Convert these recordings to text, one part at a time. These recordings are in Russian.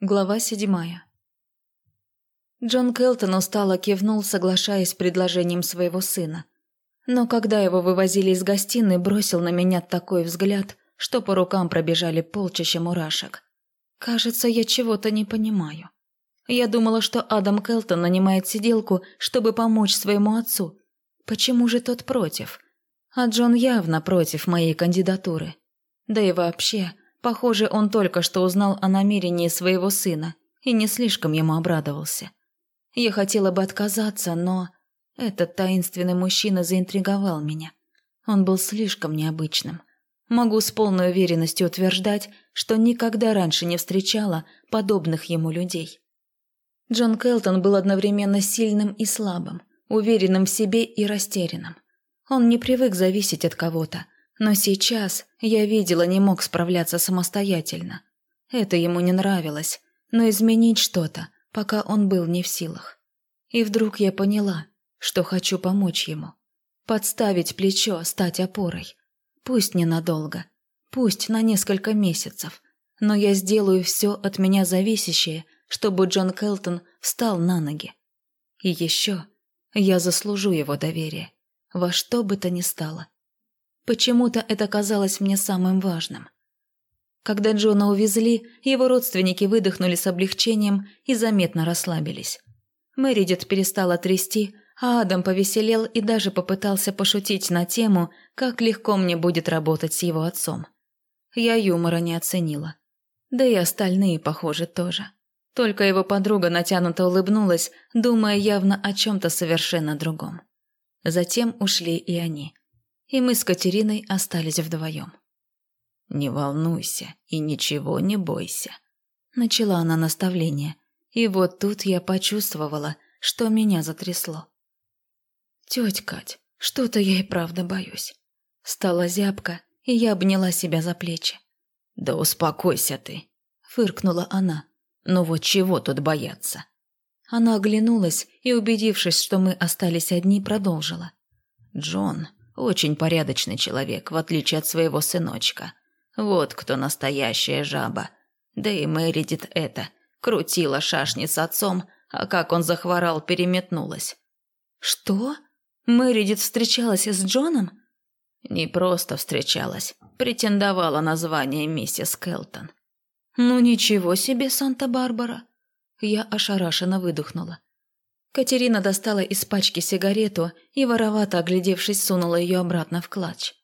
Глава седьмая. Джон Келтон устало кивнул, соглашаясь с предложением своего сына. Но когда его вывозили из гостиной, бросил на меня такой взгляд, что по рукам пробежали полчища мурашек. Кажется, я чего-то не понимаю. Я думала, что Адам Келтон нанимает сиделку, чтобы помочь своему отцу. Почему же тот против? А Джон явно против моей кандидатуры. Да и вообще, похоже, он только что узнал о намерении своего сына и не слишком ему обрадовался. Я хотела бы отказаться, но этот таинственный мужчина заинтриговал меня. Он был слишком необычным. Могу с полной уверенностью утверждать, что никогда раньше не встречала подобных ему людей. Джон Келтон был одновременно сильным и слабым, уверенным в себе и растерянным. Он не привык зависеть от кого-то, но сейчас, я видела, не мог справляться самостоятельно. Это ему не нравилось, но изменить что-то, пока он был не в силах. И вдруг я поняла, что хочу помочь ему. Подставить плечо, стать опорой. Пусть ненадолго, пусть на несколько месяцев, но я сделаю все от меня зависящее, чтобы Джон Келтон встал на ноги. И еще я заслужу его доверие, во что бы то ни стало. Почему-то это казалось мне самым важным. Когда Джона увезли, его родственники выдохнули с облегчением и заметно расслабились. Мэридит перестала трясти, а Адам повеселел и даже попытался пошутить на тему, как легко мне будет работать с его отцом. Я юмора не оценила. Да и остальные, похоже, тоже. Только его подруга натянуто улыбнулась, думая явно о чем-то совершенно другом. Затем ушли и они. И мы с Катериной остались вдвоем. «Не волнуйся и ничего не бойся», – начала она наставление. И вот тут я почувствовала, что меня затрясло. «Тетя Кать, что-то я и правда боюсь». Стала зябко, и я обняла себя за плечи. «Да успокойся ты», – фыркнула она. Но вот чего тут бояться? Она оглянулась и, убедившись, что мы остались одни, продолжила. Джон очень порядочный человек, в отличие от своего сыночка. Вот кто настоящая жаба. Да и Мэридит это. Крутила шашни с отцом, а как он захворал, переметнулась. «Что? Мэридит встречалась с Джоном?» «Не просто встречалась. Претендовала на звание миссис Келтон. «Ну ничего себе, Санта-Барбара!» Я ошарашенно выдохнула. Катерина достала из пачки сигарету и, воровато оглядевшись, сунула ее обратно в клатч.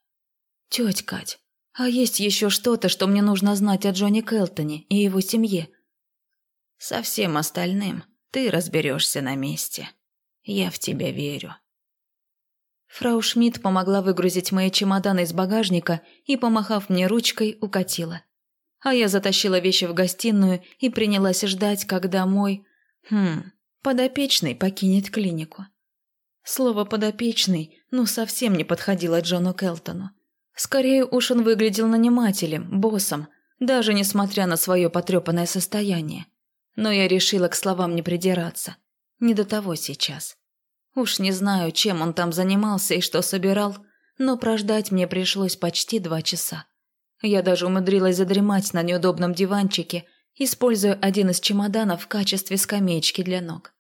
«Тетя Кать, а есть еще что-то, что мне нужно знать о Джонни Келтоне и его семье?» «Со всем остальным ты разберешься на месте. Я в тебя верю». Фрау Шмидт помогла выгрузить мои чемоданы из багажника и, помахав мне ручкой, укатила а я затащила вещи в гостиную и принялась ждать, когда мой... Хм, подопечный покинет клинику. Слово «подопечный» ну совсем не подходило Джону Келтону. Скорее уж он выглядел нанимателем, боссом, даже несмотря на свое потрепанное состояние. Но я решила к словам не придираться. Не до того сейчас. Уж не знаю, чем он там занимался и что собирал, но прождать мне пришлось почти два часа. Я даже умудрилась задремать на неудобном диванчике, используя один из чемоданов в качестве скамеечки для ног.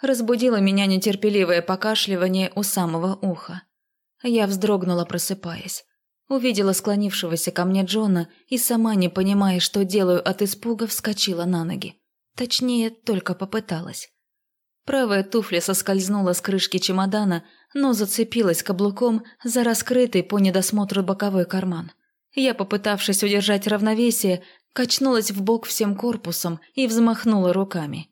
Разбудило меня нетерпеливое покашливание у самого уха. Я вздрогнула, просыпаясь. Увидела склонившегося ко мне Джона и, сама не понимая, что делаю от испуга, вскочила на ноги. Точнее, только попыталась. Правая туфля соскользнула с крышки чемодана, но зацепилась каблуком за раскрытый по недосмотру боковой карман. Я, попытавшись удержать равновесие, качнулась в бок всем корпусом и взмахнула руками.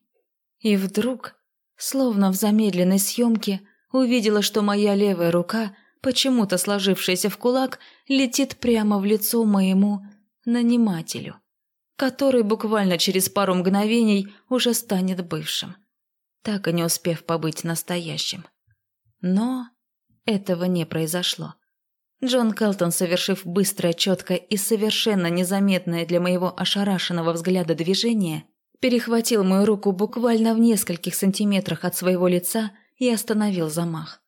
И вдруг, словно в замедленной съемке, увидела, что моя левая рука, почему-то сложившаяся в кулак, летит прямо в лицо моему нанимателю, который буквально через пару мгновений уже станет бывшим, так и не успев побыть настоящим. Но этого не произошло. Джон Келтон, совершив быстрое, четкое и совершенно незаметное для моего ошарашенного взгляда движение, перехватил мою руку буквально в нескольких сантиметрах от своего лица и остановил замах.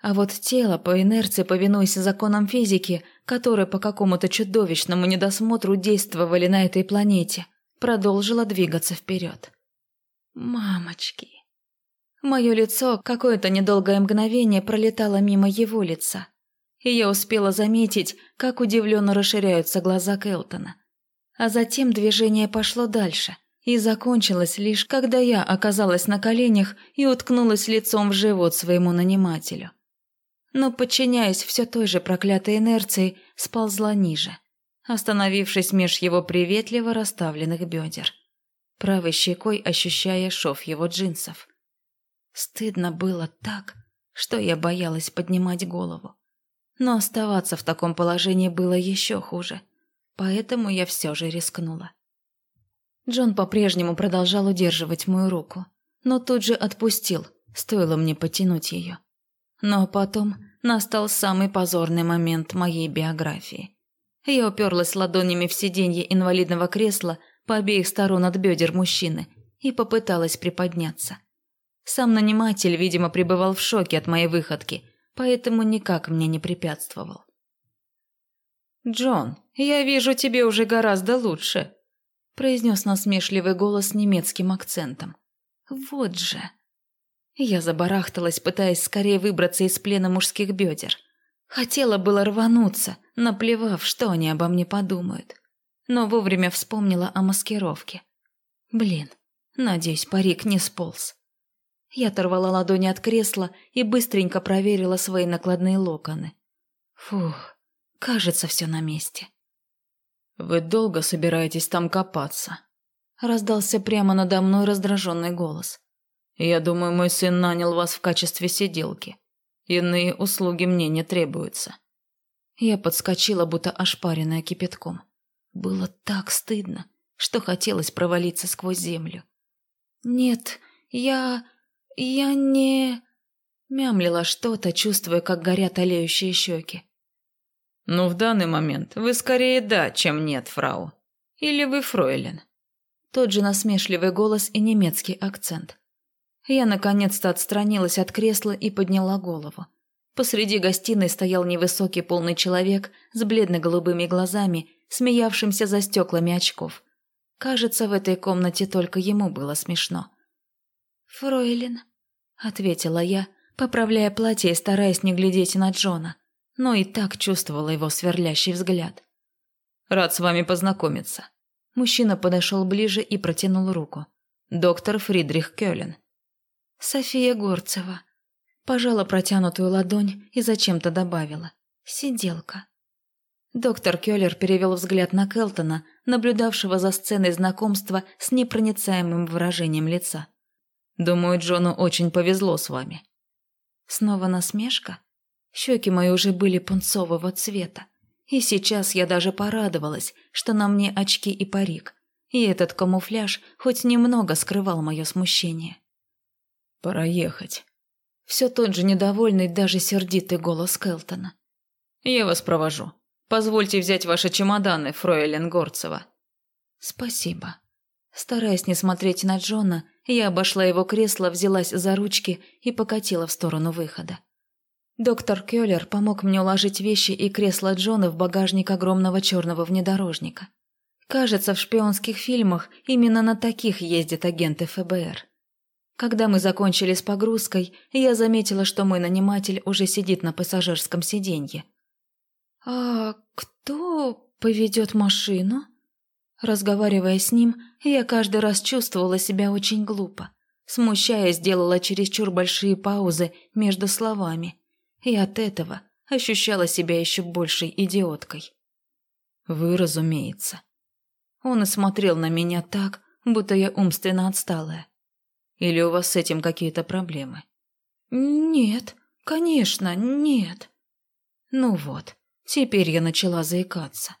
А вот тело, по инерции повинуясь законам физики, которые по какому-то чудовищному недосмотру действовали на этой планете, продолжила двигаться вперед. Мамочки. Мое лицо какое-то недолгое мгновение пролетало мимо его лица, и я успела заметить, как удивленно расширяются глаза Келтона. А затем движение пошло дальше и закончилось лишь, когда я оказалась на коленях и уткнулась лицом в живот своему нанимателю. Но, подчиняясь все той же проклятой инерции, сползла ниже, остановившись меж его приветливо расставленных бедер, правой щекой ощущая шов его джинсов. Стыдно было так, что я боялась поднимать голову. Но оставаться в таком положении было еще хуже, поэтому я все же рискнула. Джон по-прежнему продолжал удерживать мою руку, но тут же отпустил, стоило мне потянуть ее. Но потом настал самый позорный момент моей биографии. Я уперлась ладонями в сиденье инвалидного кресла по обеих сторон от бедер мужчины и попыталась приподняться. Сам наниматель, видимо, пребывал в шоке от моей выходки, поэтому никак мне не препятствовал. «Джон, я вижу, тебе уже гораздо лучше», – произнес насмешливый голос с немецким акцентом. «Вот же». Я забарахталась, пытаясь скорее выбраться из плена мужских бедер. Хотела было рвануться, наплевав, что они обо мне подумают. Но вовремя вспомнила о маскировке. Блин, надеюсь, парик не сполз. Я оторвала ладони от кресла и быстренько проверила свои накладные локоны. Фух, кажется, все на месте. «Вы долго собираетесь там копаться?» Раздался прямо надо мной раздраженный голос. «Я думаю, мой сын нанял вас в качестве сиделки. Иные услуги мне не требуются». Я подскочила, будто ошпаренная кипятком. Было так стыдно, что хотелось провалиться сквозь землю. «Нет, я...» «Я не...» Мямлила что-то, чувствуя, как горят олеющие щеки. «Ну, в данный момент вы скорее да, чем нет, фрау. Или вы фройлен?» Тот же насмешливый голос и немецкий акцент. Я наконец-то отстранилась от кресла и подняла голову. Посреди гостиной стоял невысокий полный человек с бледно-голубыми глазами, смеявшимся за стеклами очков. Кажется, в этой комнате только ему было смешно. «Фройлен», ответила я, поправляя платье и стараясь не глядеть на Джона, но и так чувствовала его сверлящий взгляд. «Рад с вами познакомиться». Мужчина подошел ближе и протянул руку. «Доктор Фридрих Кёлен». «София Горцева». Пожала протянутую ладонь и зачем-то добавила. «Сиделка». Доктор Кёллер перевел взгляд на Келтона, наблюдавшего за сценой знакомства с непроницаемым выражением лица. Думаю, Джону очень повезло с вами». Снова насмешка? Щеки мои уже были пунцового цвета. И сейчас я даже порадовалась, что на мне очки и парик. И этот камуфляж хоть немного скрывал мое смущение. «Пора ехать». Все тот же недовольный, даже сердитый голос Келтона. «Я вас провожу. Позвольте взять ваши чемоданы, фройлен Горцева». «Спасибо». Стараясь не смотреть на Джона, я обошла его кресло, взялась за ручки и покатила в сторону выхода. Доктор Кёллер помог мне уложить вещи и кресло Джона в багажник огромного черного внедорожника. Кажется, в шпионских фильмах именно на таких ездят агенты ФБР. Когда мы закончили с погрузкой, я заметила, что мой наниматель уже сидит на пассажирском сиденье. «А кто поведет машину?» Разговаривая с ним, я каждый раз чувствовала себя очень глупо. Смущаясь, делала чересчур большие паузы между словами. И от этого ощущала себя еще большей идиоткой. «Вы, разумеется». Он и смотрел на меня так, будто я умственно отсталая. «Или у вас с этим какие-то проблемы?» «Нет, конечно, нет». Ну вот, теперь я начала заикаться.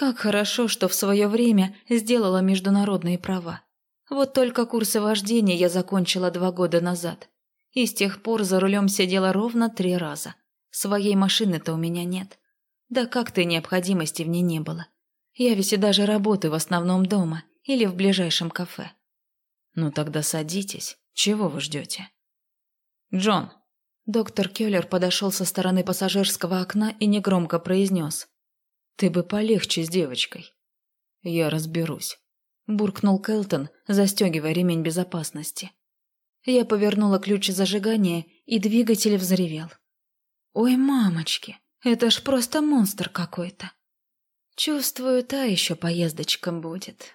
Как хорошо, что в свое время сделала международные права. Вот только курсы вождения я закончила два года назад. И с тех пор за рулем сидела ровно три раза. Своей машины-то у меня нет. Да как-то необходимости в ней не было. Я ведь и даже работаю в основном дома или в ближайшем кафе. Ну тогда садитесь. Чего вы ждете? Джон. Доктор Келлер подошел со стороны пассажирского окна и негромко произнес. Ты бы полегче с девочкой. Я разберусь. буркнул Келтон, застегивая ремень безопасности. Я повернула ключ зажигания, и двигатель взревел. «Ой, мамочки, это ж просто монстр какой-то!» Чувствую, та еще поездочка будет.